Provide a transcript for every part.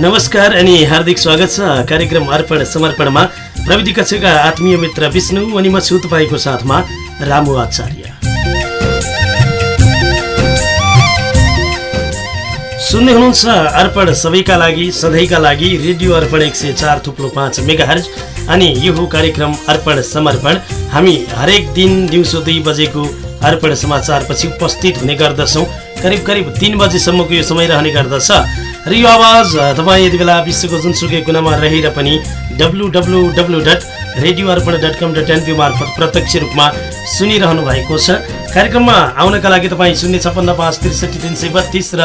नमस्कार अनि हार्दिक स्वागत छ कार्यक्रम अर्पण समर्पणमा। प्रविधि कक्षका आत्मीय मित्र विष्णु अनि म छु तपाईँको साथमा रामु आचार्य। सुन्दै हुनुहुन्छ अर्पण सबैका लागि सधैँका लागि रेडियो अर्पण एक सय चार थुप्रो पाँच मेगा अनि यो कार्यक्रम अर्पण समर्पण। हामी हरेक दिन दिउँसो दुई बजेको अर्पण समाचारपछि उपस्थित हुने गर्दछौँ। करिब करिब तिन बजीसम्मको यो समय रहने गर्दछ। र यो आवाज तपाईँ यति बेला विश्वको जुनसुकै कुनामा रहेर पनि W W W dot radio Arpan dot com dot NP मार्फत प्रत्यक्ष रूपमा सुनिरहनु भएको छ। कार्यक्रममा आउनका लागि तपाईँ शून्य छप्पन्न पाँच त्रिसठी तिन सय बत्तिस र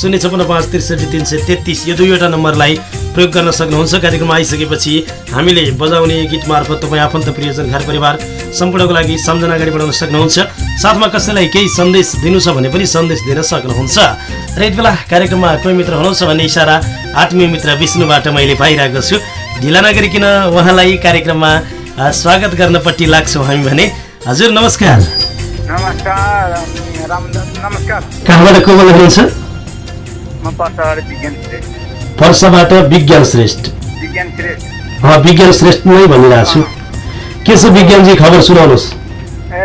शून्य छप्पन्न पाँच त्रिसठी तिन सय तेत्तिस यो दुईवटा नम्बरलाई प्रयोग गर्न सक्नुहुन्छ। कार्यक्रममा आइसकेपछि हामीले बजाउने गीत मार्फत तपाईँ आफन्त प्रियजन घर परिवार सम्पूर्णको लागि सम्झना अगाडि बढाउन सक्नुहुन्छ। साथमा कसैलाई केही सन्देश दिनु छ भने पनि सन्देश दिन सक्नुहुन्छ। र यति बेला कार्यक्रममा कोही मित्र हुनुहुन्छ भन्ने इसारा आत्मीय मित्र विष्णुबाट मैले पाइरहेको छु। ढिला नगरिकन उहाँलाई कार्यक्रममा स्वागत गर्नपट्टि लाग्छौँ हामी भने। हजुर नमस्कार। नमस्कार नमस्कार। कहाँबाट को बोल्दै पर्साबाट विज्ञान श्रेष्ठ। विज्ञान श्रेष्ठ। नै भनिरहेको छु। के छ विज्ञानजी खबर सुनाउनुहोस्। ए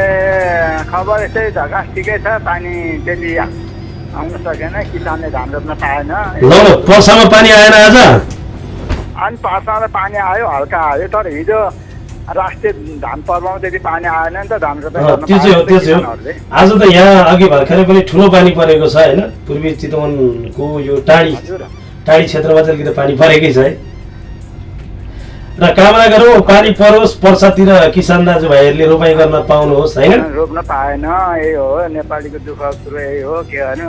खबर यस्तै झकास ठिकै छ पानी त्यति आउन सकेन किसानले धान रोप्न पाएन। ल पर्सामा पानी आएन आज? अनि पर्सामा पानी आयो हल्का आयो तर हिजो राष्ट्रिय धान पर्वमा त्यति पानी आएन नि त धान त्यो चाहिँ हो त्यो चाहिँ हो। आज त यहाँ अघि भर्खरै पनि ठुलो पानी परेको छ होइन? पूर्वी चितवनको यो टाढी। टाढी क्षेत्रमा चाहिँ अलिकति पानी परेकै छ है। र कामना गरौँ पानी परोस् पर्सातिर किसान दाजुभाइहरूले रोपाइँ गर्न पाउनुहोस् होइन? रोप्न पाएन यही हो नेपालीको दुःख कुरो यही हो के होइन?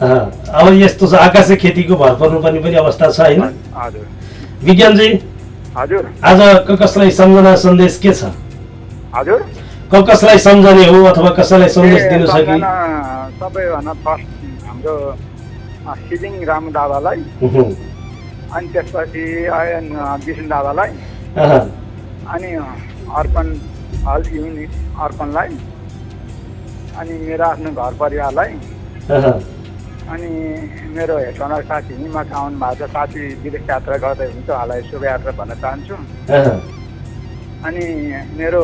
अब यस्तो छ आकाशे खेतीको भर पर्नुपर्ने पनि अवस्था छ होइन? विज्ञानजी हजुर। आज क कसलाई सम्झना सन्देश के छ? हजुर। कसलाई सम्झने हो अथवा कसैलाई सन्देश दिनु छ कि सबजना सबैभन्दा फर्स्ट हाम्रो सिलिङ रामु दादालाई अनि त्यसपछि आयन विष्णु दादालाई अनि अर्पण हल युनिट अर्पणलाई अनि मेरो आफ्नो घर परिवारलाई अनि मेरो हेटवनर साथी हिमाका आउनु भएको छ साथी विदेश यात्रा गर्दै हुन्छ उहाँलाई शुभयात्रा भन्न चाहन्छु। अनि मेरो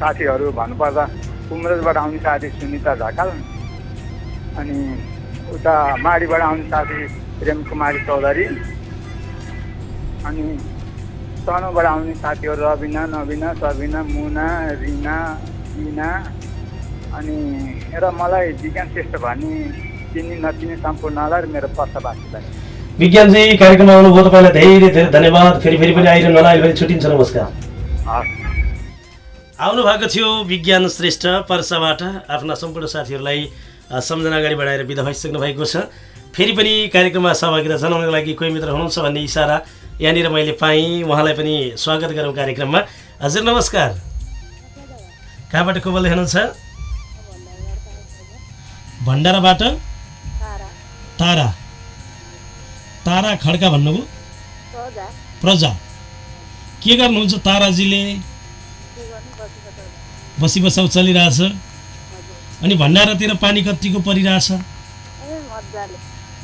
साथीहरू भन्नुपर्दा कुमरजबाट आउने साथी सुनिता ढकाल अनि उता माडीबाट आउने साथी प्रेम कुमारी चौधरी अनि तनहुबाट आउने साथीहरू रबिना नबिना सबिना मुना रिना बिना अनि र मलाई विज्ञान श्रेष्ठ भनी चिनी नचिनी सम्पूर्णलाई र मेरो पर्सावासीलाई विज्ञानजी कार्यक्रममा आउनुभयो तपाईँलाई धेरै धेरै धन्यवाद। फेरि फेरि पनि आइरहनु होला अहिले पनि छुट्टिन्छ नमस्कार। हस्। आउनु भएको थियो विज्ञान श्रेष्ठ पर्साबाट आफ्ना सम्पूर्ण साथीहरूलाई सम्झना अगाडि बढाएर बिदा भइसक्नु भएको छ। फेरि पनि कार्यक्रममा सहभागिता जनाउनको लागि कोही मित्र हुनुहुन्छ भन्ने इसारा यहाँनिर मैले पाएँ। उहाँलाई पनि स्वागत गरौँ कार्यक्रममा। हजुर नमस्कार। कहाँबाट को बोल्दै हुनुहुन्छ भण्डाराबाट? तारा। तारा। खड्का भन्नुभयो? प्रजा। के गर्नुहुन्छ ताराजीले? बसी बसाउ चलिरहेछ। अनि भण्डारातिर पानी कतिको परिरहेछ?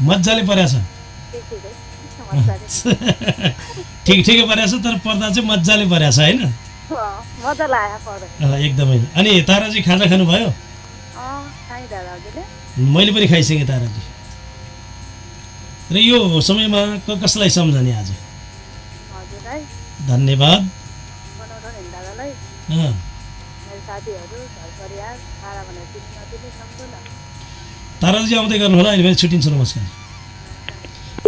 मजाले परेछ ठिक ठिकै परेछ तर पर्दा चाहिँ मजाले परेछ होइन? एकदमै। अनि ताराजी खाजा खानुभयो? मैले पनि खाइसकेँ ताराजी। र यो समयमा कसलाई सम्झने आज? धन्यवाद बनाउनु नि दादालाई अँ, मेरो साथीहरू घर परिवार सारा भनेर चिन्नु नचिन्ने सम्पूर्ण ताराजी आउँदै गर्नु होला अहिले पनि छुट्टिन्छ नमस्कार।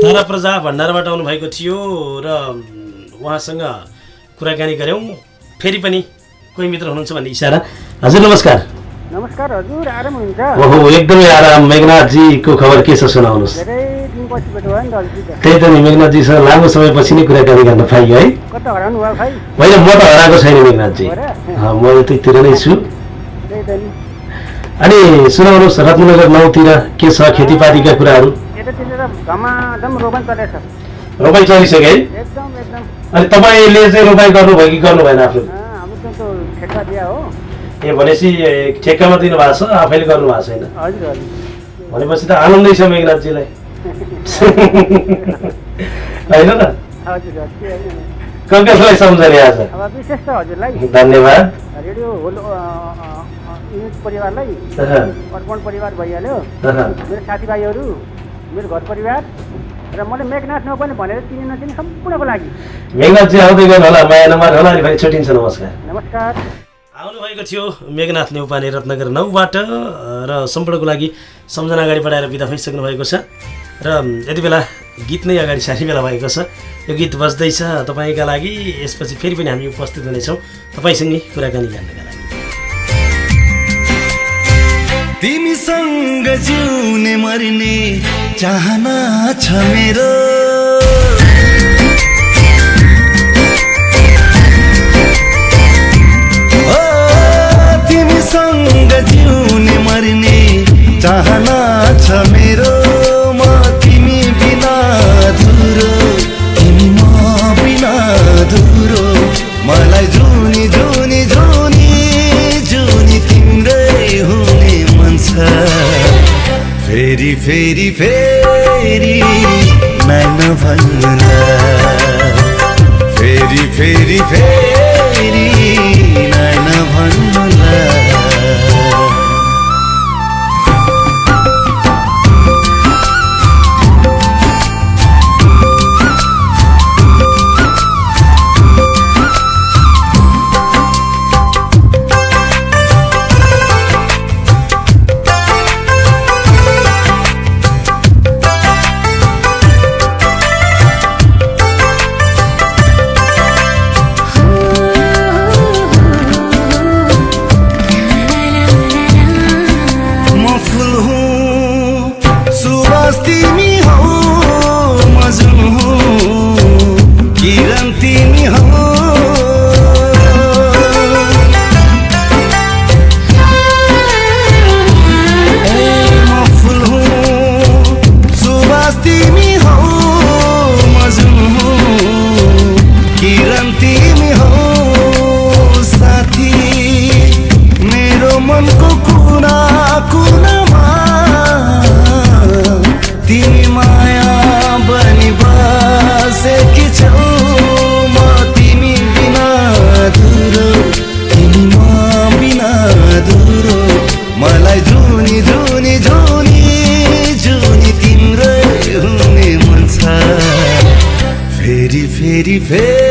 तारा प्रजा भण्डाराबाट आउनुभएको थियो र उहाँसँग कुराकानी गऱ्यौँ। फेरि पनि कोही मित्र हुनुहुन्छ भन्ने इसारा। हजुर नमस्कार। नमस्कार हजुर आराम हुन्छ ओहो एकदमै आराम। मेघनाथजीको खबर के छ सुनाउनुहोस्। धेरै दिनपछि भेट भयो नि त। अलिकति त त्यही त नि मेघनाथजीसँग लामो समयपछि नै कुराकानी गर्न पाइयो है। होइन म त हराएको छैन मेघनाथजी। म यतैतिर नै छु। अनि सुनाउनुहोस् रत्नगर नौतिर के छ खेतीपातीका कुराहरू? रोपाइ चलिसक्यो है? अनि तपाईँले चाहिँ रोपाइ गर्नुभयो कि गर्नु भएन आफ्नो ए भनेपछि ठेक्कामा दिनु भएको छ आफैले गर्नु भएको छैन। भनेपछि त आनन्दै छ मेघनाथजीलाई। होइन त कसलाई सम्झने आज। धन्यवाद। युनिट परिवारलाई। अर्पण परिवार भइहाल्यो। मेरो साथीभाइहरू मेरो घर परिवार र मैले मेघनाथ नौ पनि भनेर चिने नचिने सम्पूर्णको लागि। मेघनाथजी आउँदै गयो होला। माया नम्बर होला। अनि भाइ छुट्टिन्छ। नमस्कार। नमस्कार। आउनुभएको थियो मेघनाथ नेउपाने रत्नगर नौबाट र सम्पूर्णको लागि सम्झना अगाडि बढाएर बिदा भइसक्नु भएको छ। र यति बेला गीत नै अगाडि सारी बेला भएको छ। यो गीत बज्दैछ तपाईँका लागि। यसपछि फेरि पनि हामी उपस्थित हुनेछौँ। तपाईँसँगै कुराकानी गर्नका लागि। तिमीसँग जिउने मर्ने चाहना छ मेरो। तिमीसँग जिउने मर्ने चाहना छ मेरो। फेरि फेरी मैं न फेरी फेरी फेरि। हुँ किरण फेरि फेरि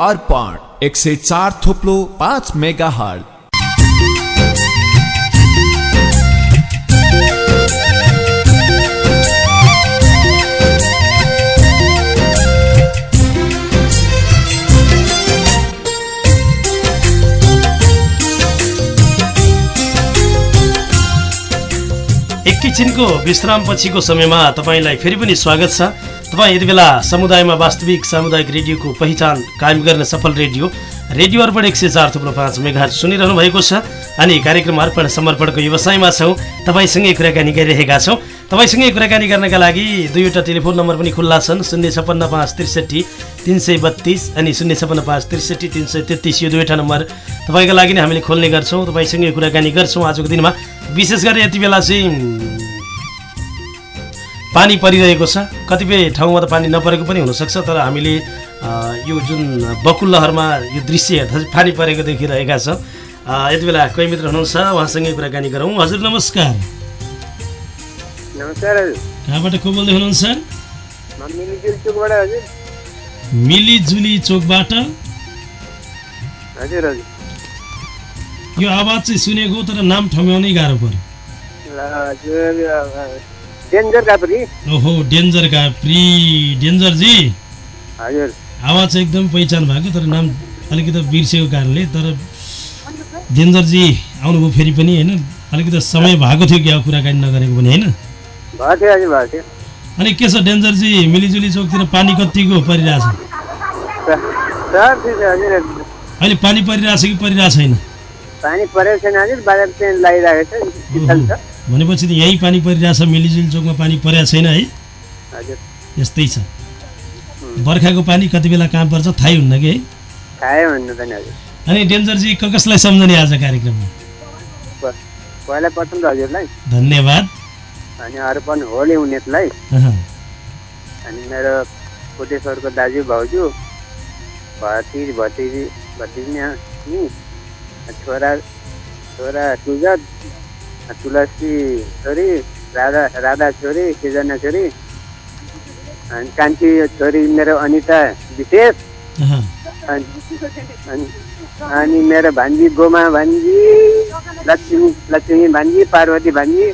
अर्पण एक सय चार थोप्लो पाँच मेगा हल एकैछिनको विश्रामपछिको समयमा तपाईँलाई फेरि पनि स्वागत छ। तपाईँ यति बेला समुदायमा वास्तविक सामुदायिक रेडियोको पहिचान कायम गर्ने सफल रेडियो रेडियो अर्पण एक सय चार थुप्रो पाँच मेघा सुनिरहनु भएको छ अनि कार्यक्रम अर्पण समर्पणको व्यवसायमा छौँ। तपाईँसँगै कुराकानी गरिरहेका छौँ। तपाईँसँगै कुराकानी गर्नका लागि दुईवटा टेलिफोन नम्बर पनि खुल्ला छन्। शून्य छप्पन्न पाँच त्रिसठी तिन सय बत्तिस अनि शून्य छप्पन्न पाँच त्रिसठी तिन सय तेत्तिस यो दुईवटा नम्बर तपाईँको लागि नै हामीले खोल्ने गर्छौँ। तपाईँसँगै कुराकानी गर्छौँ आजको दिनमा। विशेष गरी यति बेला चाहिँ पानी परिरहेको छ। कतिपय ठाउँमा त पानी नपरेको पनि हुनसक्छ तर हामीले यो जुन बकुल्लहरमा यो दृश्य हेर्दा चाहिँ पानी परेको देखिरहेका छौँ। यति बेला कोही मित्र हुनुहुन्छ उहाँसँगै कुराकानी गरौँ। हजुर नमस्कार। नमस्कार हजुर। कहाँबाट को बोल्दै हुनुहुन्छ मिलिजुल चोकबाट हजुर। हजुर यो आवाज चाहिँ सुनेको तर नाम ठम्याउनै गाह्रो पर्यो। डेन्जर कापरी ओहो डेन्जर काप्री हजुर। आवाज एकदम पहिचान भएको तर नाम अलिकति बिर्सेको कारणले तर डेन्जरजी आउनुभयो फेरि पनि होइन? अलिकति समय भएको थियो क्या कुराकानी नगरेको पनि होइन? अनि के छ डेन्जरजी मिलिजुली चोकतिर पानी कतिको परिरहेछ? अहिले पानी परिरहेछ कि परिरहेको छैन? पानी परेको छैन भनेपछि त यहीँ पानी परिरहेछ मिलिजुली चोकमा पानी परेको छैन है। यस्तै छ। बर्खाको पानी कति बेला कहाँ पर्छ थाहै हुन्न कि? है अनि डेन्जरजी क कसलाई सम्झने आज कार्यक्रममा? प- पहिला प्रथम त हजुरलाई। धन्यवाद। अनि अरू पनि होली हुनेलाई। अनि मेरो कोटेश्वरको दाजु भाउजू भतिज भतिजी भतिजी छोरा छोरा सुजत तुलसी छोरी राधा राधा छोरी सृजना छोरी अनि कान्छी छोरी मेरो अनिता विशेष। अनि मेरो भान्जी गोमा भान्जी लक्ष्मी लक्ष्मी भान्जी पार्वती भान्जी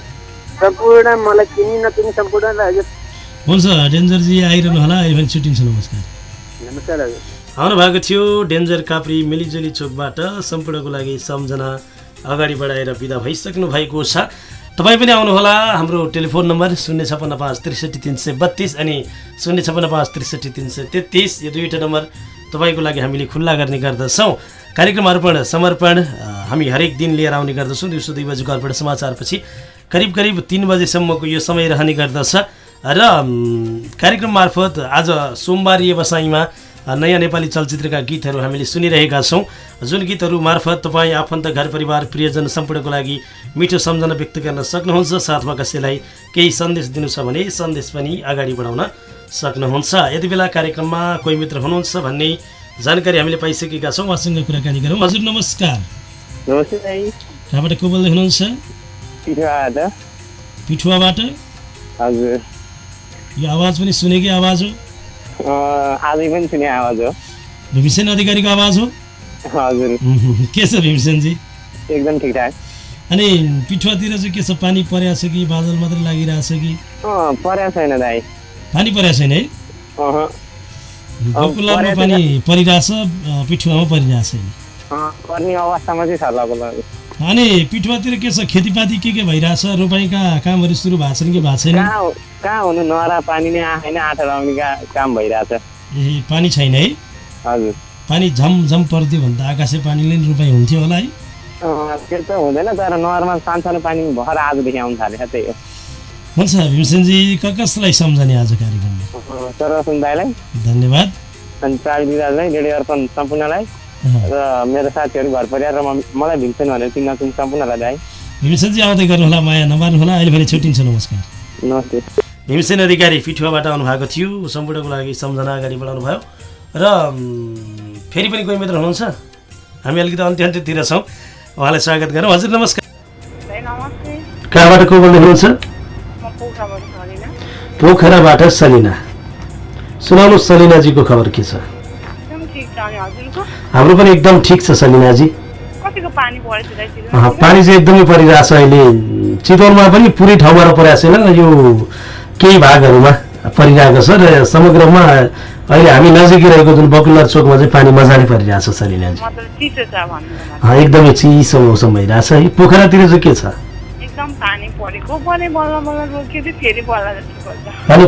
सम्पूर्ण मलाई चिनी नचिनी सम्पूर्णलाई हजुर हुन्छ डेन्जरजी आइरहनु होला अहिले भने छुट्टिन्छ नमस्कार। नमस्कार हजुर आउनु भएको थियो डेन्जर काप्री मिलिजुली चोकबाट सम्पूर्णको लागि सम्झना अगाडि बढाएर बिदा भइसक्नु भएको छ। तपाईँ पनि आउनुहोला। हाम्रो टेलिफोन नम्बर शून्य छपन्न पाँच त्रिसठी तिन सय बत्तिस अनि शून्य छपन्न पाँच त्रिसठी तिन सय तेत्तिस। यो दुईवटा नम्बर तपाईँको लागि हामीले खुल्ला गर्ने गर्दछौँ। कार्यक्रम अर्पण समर्पण हामी हरेक दिन लिएर आउने गर्दछौँ। दिउँसो दुई बजीको अर्पण समाचारपछि करिब करिब तिन बजेसम्मको यो समय रहने गर्दछ। र कार्यक्रम मार्फत आज सोमबार व्यवसायमा नयाँ नेपाली चलचित्रका गीतहरू हामीले सुनिरहेका छौँ। जुन गीतहरू मार्फत तपाईँ आफन्त घर परिवार प्रियजन सम्पूर्णको लागि मिठो सम्झना व्यक्त गर्न सक्नुहुन्छ साथमा कसैलाई केही सन्देश दिनु छ भने सन्देश पनि अगाडि बढाउन सक्नुहुन्छ। यति बेला कार्यक्रममा कोही मित्र हुनुहुन्छ भन्ने जानकारी हामीले पाइसकेका छौँ। उहाँसँग कुराकानी गरौँ। हजुर नमस्कार। कहाँबाट को बोल्दै हुनुहुन्छ? पिठुवाबाट? हजुर। यो आवाज पनि सुनेकै आवाज हो। आजै पनि सुने आवाज हो। भीमसेन अधिकारीको आवाज हो? हजुर। के छ भीमसेनजी? एकदम ठिकठाक। अनि पिठुवातिर चाहिँ के छ? पानी परेको छ कि बादल मात्रै लागिरहेछ कि? परेको छैन दाइ। पानी परेको छैन है? परेको पानी परिरहेछ पिठुवामा परिरहेको छैन पर्ने अवस्थामा चाहिँ छ लगभग। अनि पिठुवातिर के छ? खेतीपाती के के भइरहेछ? रोपाइँका कामहरू सुरु भएको छन् कि भएको छैन? कहाँ हुनु? नरा पानी नै आएन आँटा लाउने का- काम भइरहेछ। ए पानी छैन है? हजुर। पानी झमझम पर्थ्यो भने त आकाशे पानीले नि रोपाइँ हुन्थ्यो होला है। त्यो त हुँदैन तर नहरमा सानसानो पानी भएर आजदेखि आउनु थालेछ त्यही हो। हुन्छ भीमसेनजी क कसलाई सम्झने आज कार्यक्रममा? चरसुन दाईलाई। धन्यवाद। अनि प्राविधिक दाजुलाई रेडियो अर्पण सम्पूर्णलाई। र मेरो साथीहरू घर परिवार र मलाई भिन्छन् भनेर चिन्न चिन्न सम्पूर्णलाई दाई भीमसेनजी आउँदै गर्नुहोला माया नमार्नुहोला अहिले भने छुट्टिन्छ नमस्कार। नमस्ते। भीमसेन अधिकारी पिठुवाबाट आउनुभएको थियो सम्पूर्णको लागि सम्झना अगाडि बढाउनु भयो। र फेरि पनि कोही मित्र हुनुहुन्छ हामी अलिकति अन्त्य अन्त्यतिर छौँ। उहाँलाई स्वागत गरौँ। हजुर नमस्कार। नमस्ते। कहाँबाट को बोल्दै हुनुहुन्छ? पोखराबाट सलिना। सुनाउनु सलिनाजीको खबर के छ। हाम्रो पनि एकदम ठिक छ सलिनाजी। पानी छ चाहिँ एकदमै परिरहेछ अहिले। चितवनमा पनि पुरै ठाउँमा परेको छैन यो केही भागहरूमा परिरहेको छ र समग्रमा अहिले हामी नजिकै रहेको जुन बकुलर चोकमा चाहिँ पानी मजाले परिरहेछ सलिनाजी। छ एकदमै चिसो मौसम भइरहेछ। है पोखरातिर चाहिँ के छ? पानी परेको परे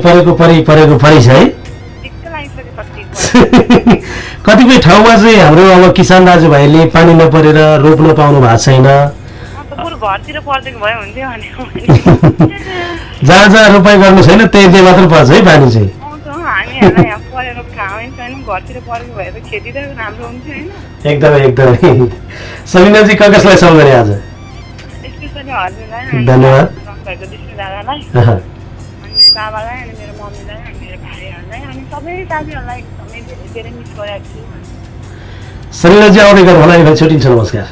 परेको परि परेको परिछ है। ठिक्क लागिसकेपछि कतिपय ठाउँमा चाहिँ हाम्रो अब किसान दाजुभाइले पानी नपरेर रोप्न पाउनु भएको छैन। जहाँ जहाँ रोपाइ गर्नु छैन त्यही त्यही मात्र पर्छ है पानी चाहिँ। एकदमै एकदमै। सबिनाजी क कसलाई सम्झने आज? धन्यवाद। बाबालाई अनि मेरो मम्मीलाई अनि मेरो भाइहरूलाई अनि सबै दाजुहरूलाई एकदमै धेरै धेरै मिस गरेको छु। आउँदै गर्नु होला एकलाई छुट्टिन्छ नमस्कार।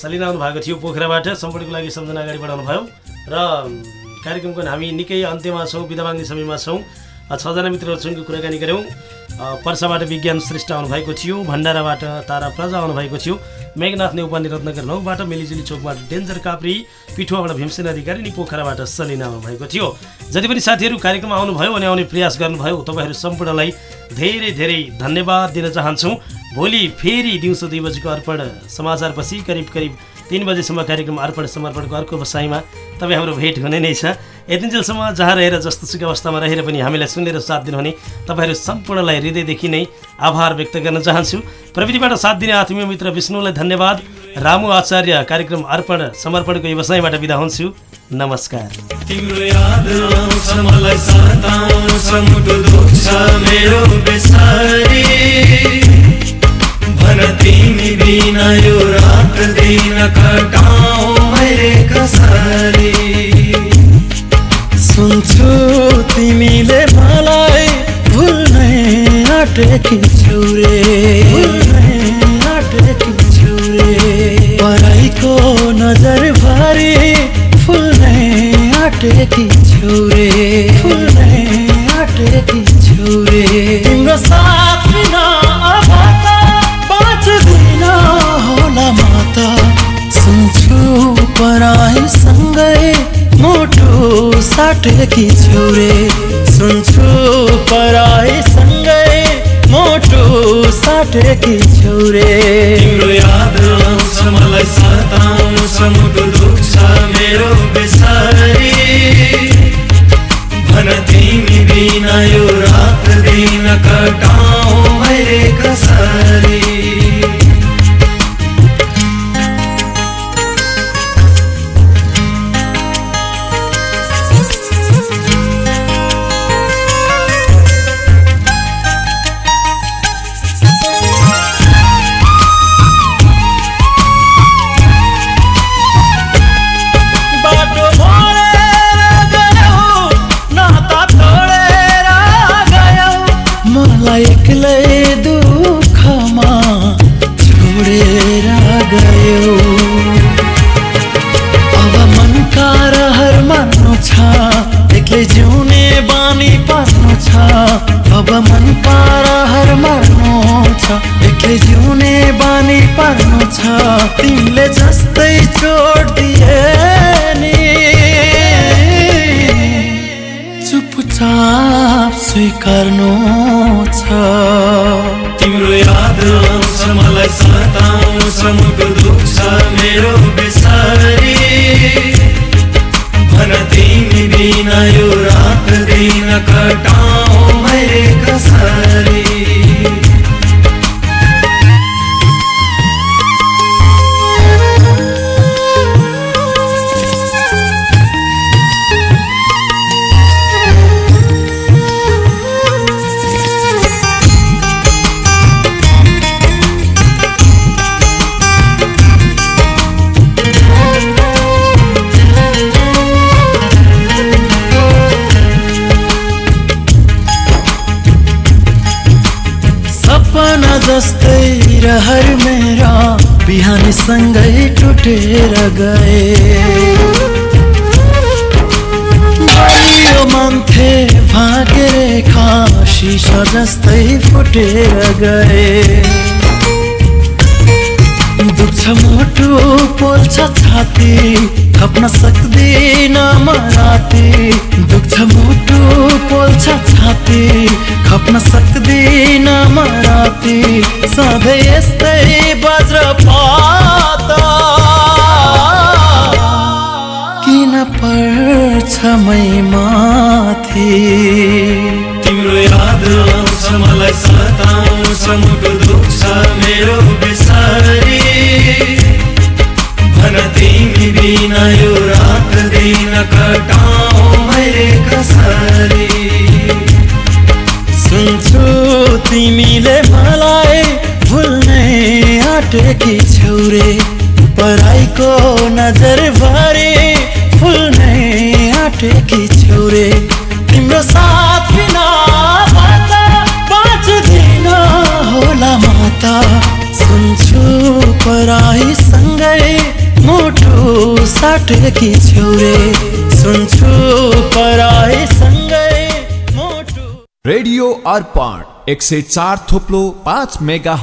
सलिना आउनु भएको थियो पोखराबाट सम्पूर्णको लागि सम्झना अगाडि बढाउनु भयो। र कार्यक्रमको हामी निकै अन्त्यमा छौँ बिदा माग्ने समयमा छौँ। छजना मित्रहरूसँग कुराकानी गऱ्यौँ। पर्साबाट विज्ञान श्रेष्ठ आउनुभएको थियो भण्डाराबाट तारा प्रजा आउनुभएको थियो। मेघनाथ नेउपाने रत्नगर नौबाट मेलिजुली चोकबाट डेन्जर काप्री पिठुवाबाट भीमसेन अधिकारी अनि पोखराबाट सलिना आउनुभएको थियो। जति पनि साथीहरू कार्यक्रममा आउनुभयो अनि आउने प्रयास गर्नुभयो तपाईँहरू सम्पूर्णलाई धेरै धेरै धन्यवाद दिन चाहन्छौँ। भोलि फेरि दिउँसो दुई बजीको अर्पण समाचारपछि करिब करिब तिन बजीसम्म कार्यक्रम अर्पण समर्पणको अर्को बसाइमा तपाईँ हाम्रो भेट हुने नै छ। यतिन्जेलसम्म जहाँ रहेर जस्तो सुकै अवस्थामा रहेर पनि हामीलाई सुनेर साथ दिनुहुने तपाईँहरू सम्पूर्णलाई हृदयदेखि नै आभार व्यक्त गर्न चाहन्छु। प्रविधिबाट साथ दिने आत्मीय मित्र विष्णुलाई धन्यवाद। रामु आचार्य कार्यक्रम अर्पण समर्पणको व्यवसायबाट बिदा हुन्छु। नमस्कार। तिम्रो तिमी बिना यो रात दिन मैले कसरी। सुन्छु तिमीले मलाई भुल्नै आँटेकी छौ रे साटेकी छौ रे सुन्छु पराईसँगै मोटो साटेकी छौ रे तिम्रो याद आउँछ मलाई सताउँछ मुटु दुख्छ मेरो बेसारी। भन तिमी बिना यो रात दिन कटाउँ मैले कसरी। एक्लै जिउने बानी पर्नु छ? अब मनका रहर मार्नु छ। एक्लै जिउने बानी पर्नु छ। तिमीले जस्तै छोड दिए नि। चुपचाप स्वीकार्नु छ। तिम्रो याद आउँछ मलाई सताउँछ मुटु दुख्छ मेरो बेसारी भन तिमी बिना यो रात दिन कटाउँ मैले कसरी। सिसा जस्तै फुटेर गए। दुख्छ मुटु पोल्छ छाती खप्न सक्दिन म राति दुख्छ मुटु पोल्छ छाती खप्न सक्दिन म राति सधैँ यस्तै वज्रपात। दुःखमै माथि? याद आउँछ मलाई सताउँछ मुटु दुख्छ मेरो बिसारी। भन तिमी बिना यो रात दिन कटाउ मैले कसरी। सुन्छु तिमीले मलाई भुल्नै आँटेकी छौरे पराईको नजर भरे फुल्नै आँटेकी छौरे तिम्रो साथ सुन्छु पराईसँगै मुटु साटेकी छौरे सुन्छु पराईसँगै मुटु रेडियो अर्पण एक सय चार थोप्लो पाँच मेगा